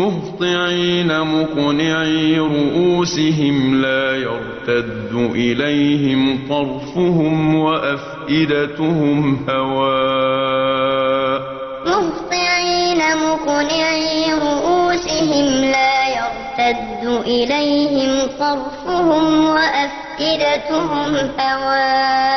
مهطعين مقنعي رؤوسهم لا يرتد إليهم طرفهم وأفئدتهم هواء. مهطعين مقنعي رؤوسهم لا يرتد إليهم طرفهم وأفئدتهم هواء.